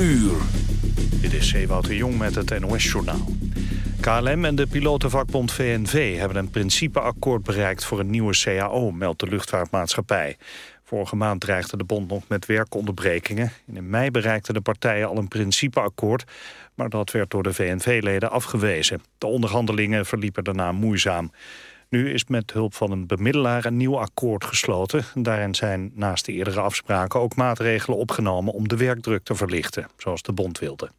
uur. Dit is Ewout Jong met het NOS-journaal. KLM en de pilotenvakbond VNV hebben een principeakkoord bereikt voor een nieuwe CAO, meldt de luchtvaartmaatschappij. Vorige maand dreigde de bond nog met werkonderbrekingen. In mei bereikten de partijen al een principeakkoord, maar dat werd door de VNV-leden afgewezen. De onderhandelingen verliepen daarna moeizaam. Nu is met hulp van een bemiddelaar een nieuw akkoord gesloten. Daarin zijn naast de eerdere afspraken ook maatregelen opgenomen om de werkdruk te verlichten, zoals de bond wilde.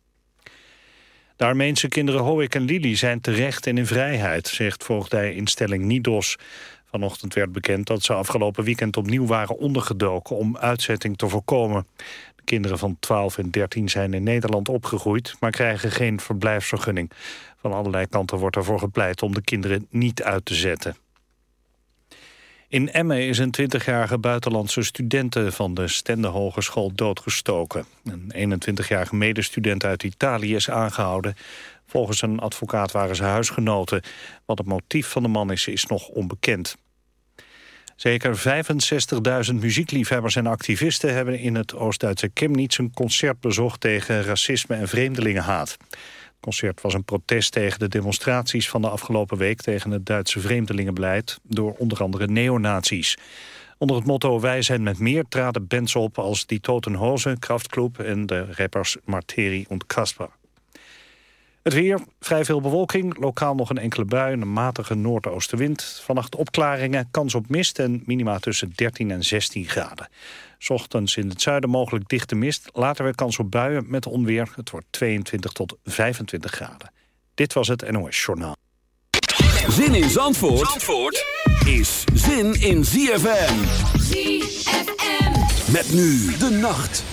De Armeense kinderen Hoek en Lili zijn terecht en in vrijheid, zegt voogdijinstelling Nidos. Vanochtend werd bekend dat ze afgelopen weekend opnieuw waren ondergedoken om uitzetting te voorkomen. De kinderen van 12 en 13 zijn in Nederland opgegroeid, maar krijgen geen verblijfsvergunning. Van allerlei kanten wordt ervoor gepleit om de kinderen niet uit te zetten. In Emmen is een 20-jarige buitenlandse studente van de Stende Hogeschool doodgestoken. Een 21-jarige medestudent uit Italië is aangehouden. Volgens een advocaat waren ze huisgenoten. Wat het motief van de man is, is nog onbekend. Zeker 65.000 muziekliefhebbers en activisten hebben in het Oost-Duitse Chemnitz een concert bezocht tegen racisme en vreemdelingenhaat concert was een protest tegen de demonstraties van de afgelopen week... tegen het Duitse vreemdelingenbeleid door onder andere neonazies. Onder het motto Wij zijn met meer traden bands op als Die Totenhozen, Kraftklub en de rappers Marteri en. Het weer, vrij veel bewolking, lokaal nog een enkele bui... een matige noordoostenwind. Vannacht opklaringen, kans op mist en minima tussen 13 en 16 graden. Ochtends in het zuiden mogelijk dichte mist. Later weer kans op buien met onweer. Het wordt 22 tot 25 graden. Dit was het NOS Journaal. Zin in Zandvoort, Zandvoort is zin in ZFM. ZFM. Met nu de nacht.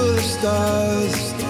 the stars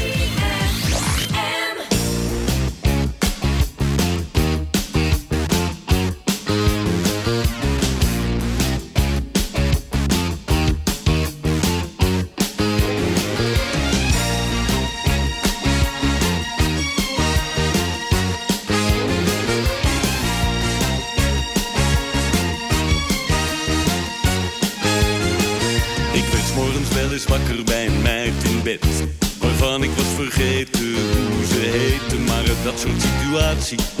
She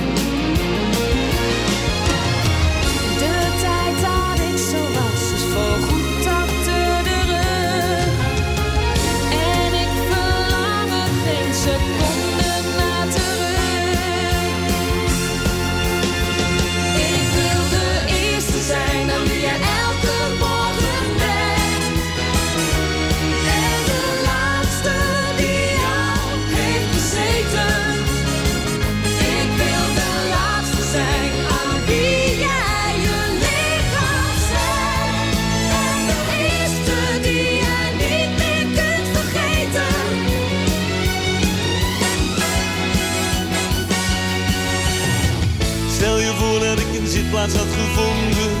plaats had gevonden.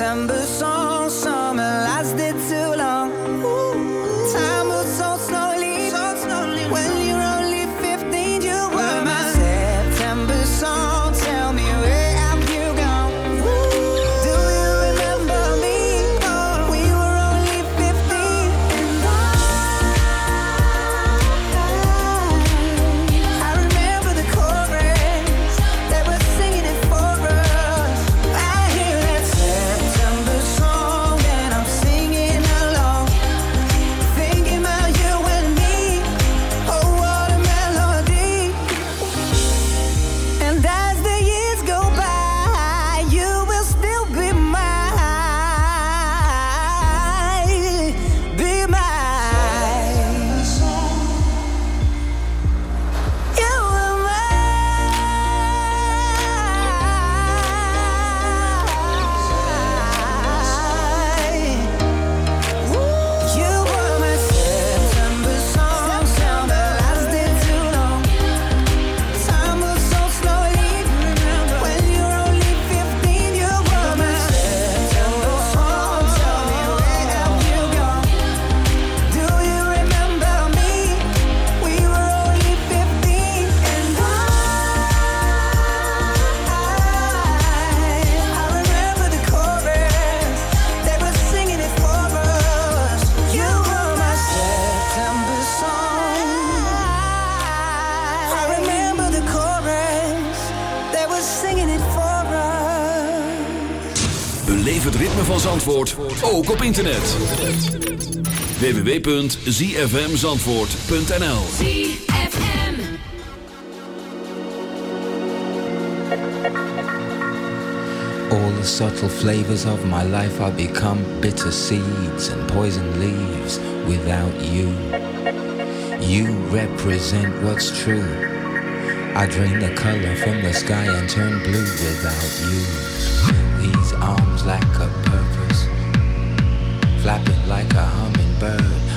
December. internet. www.zfmzandvoort.nl All the subtle flavors of my life are become bitter seeds and poison leaves without you. You represent what's true. I drain the color from the sky and turn blue without you. These arms like a flapping like a hummingbird.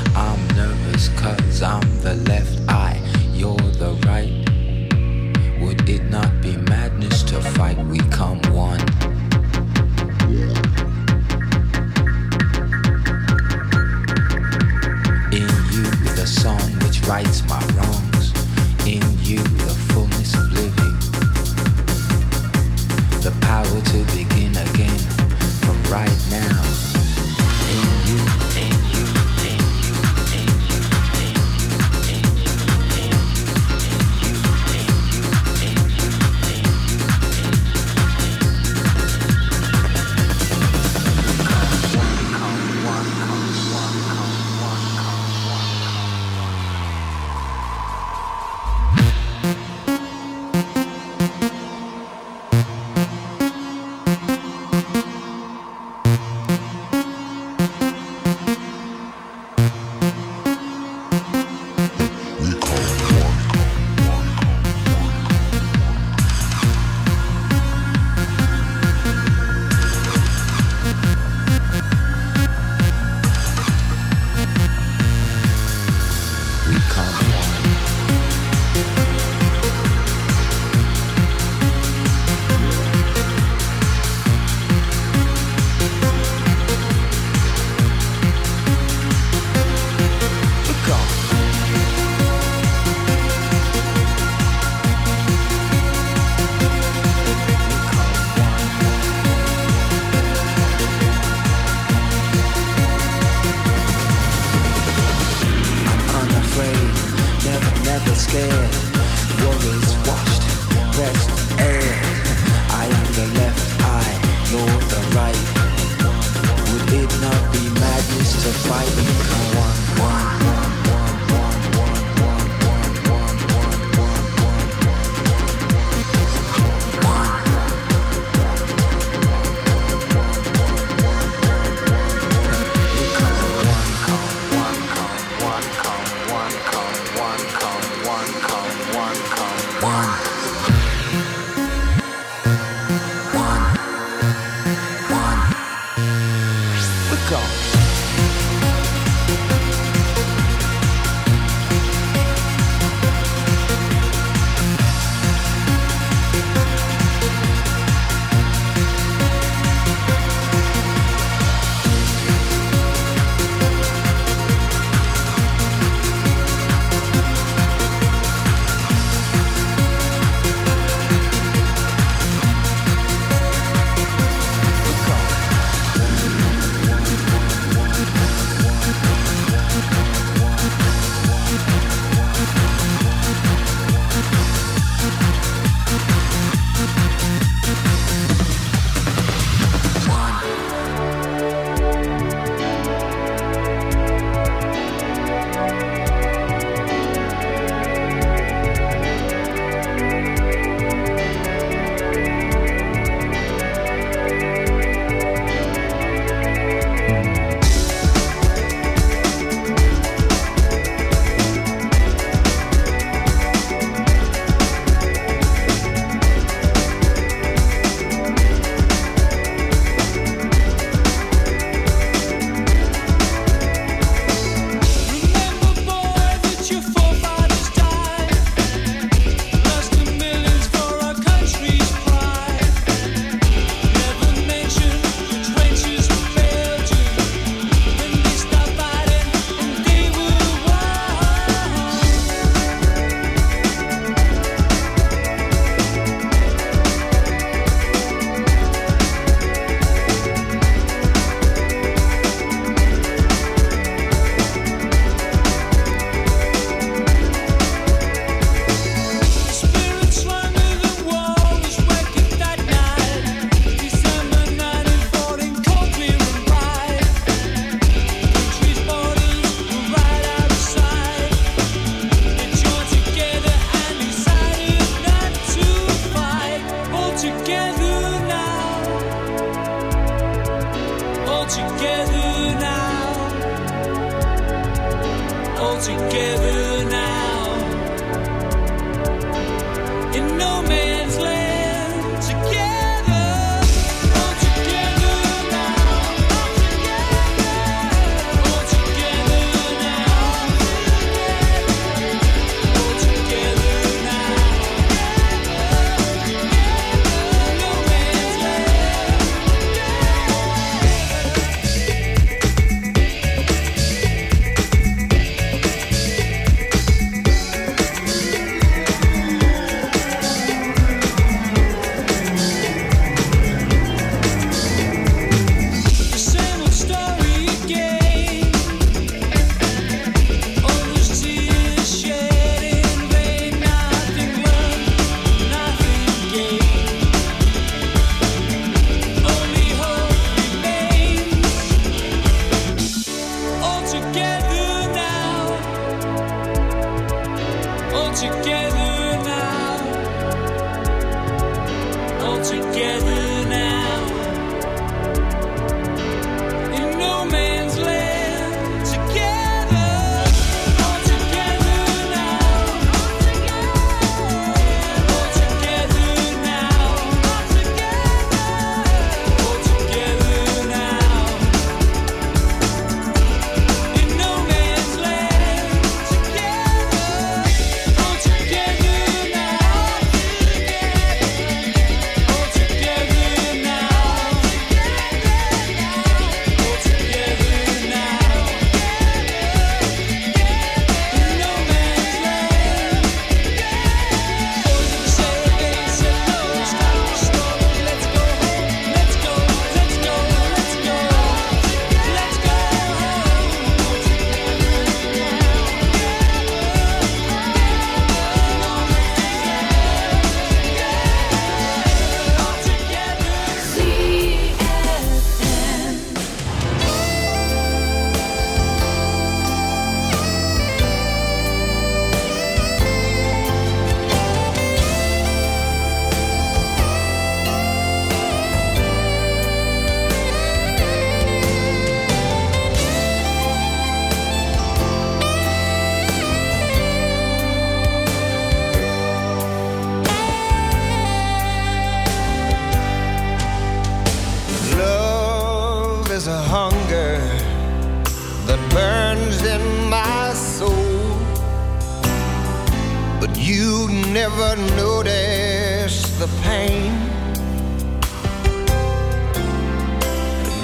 Never notice the pain.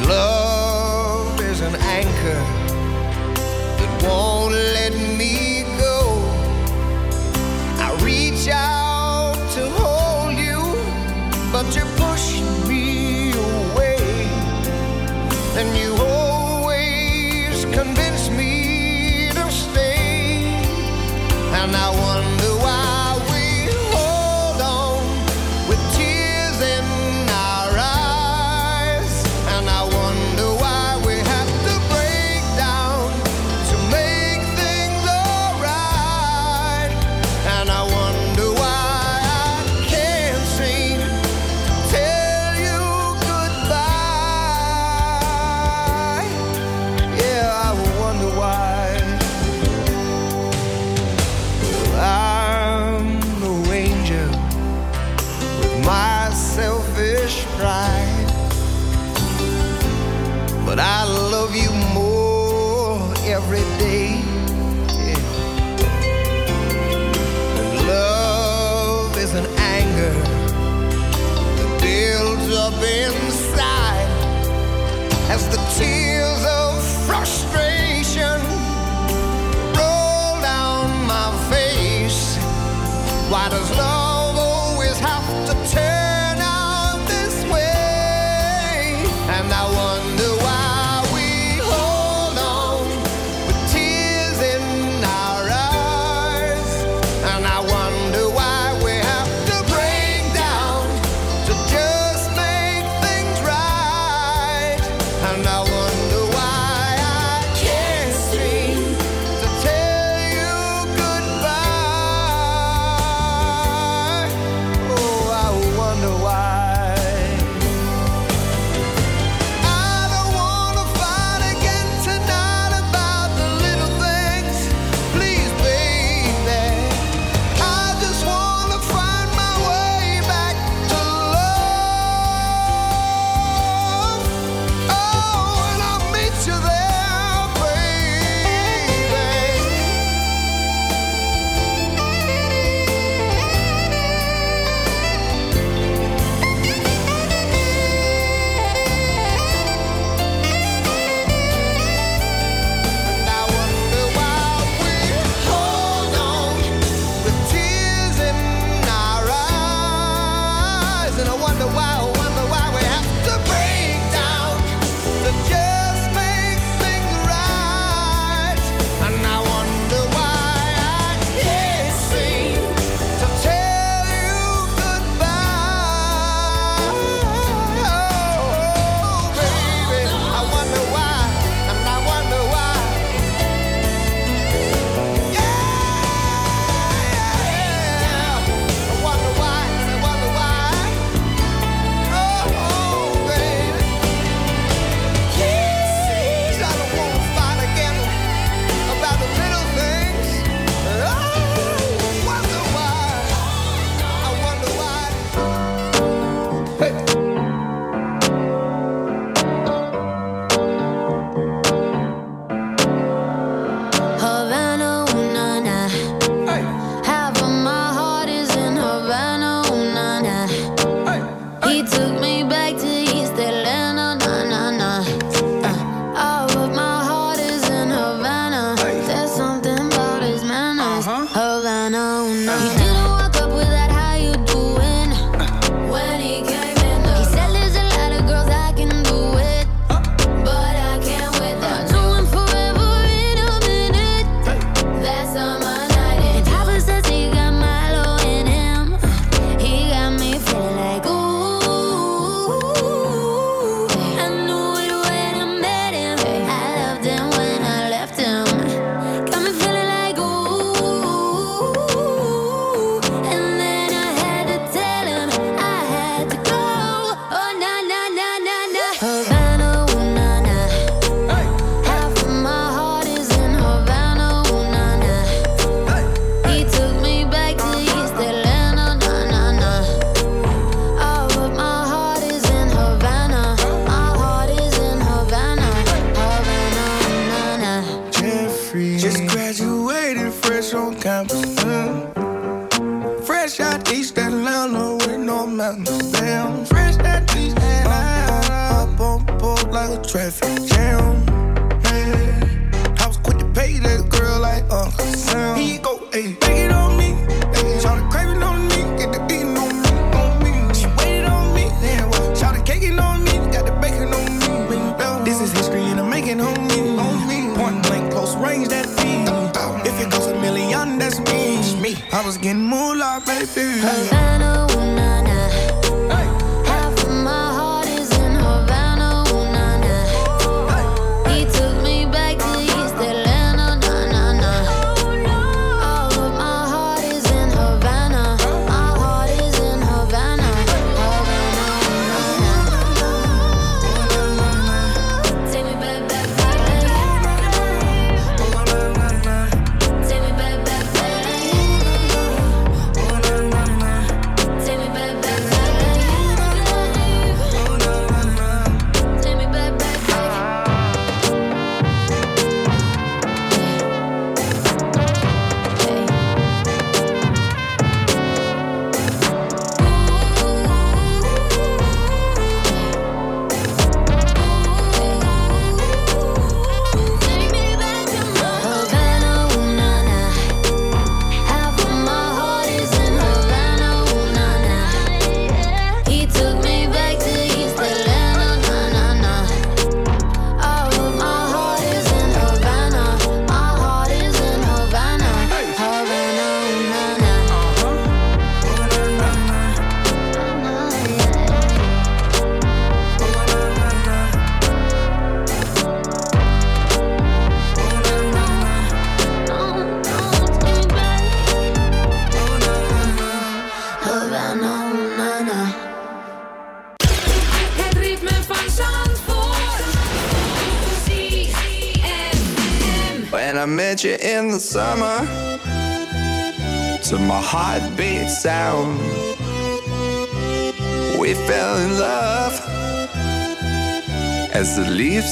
Love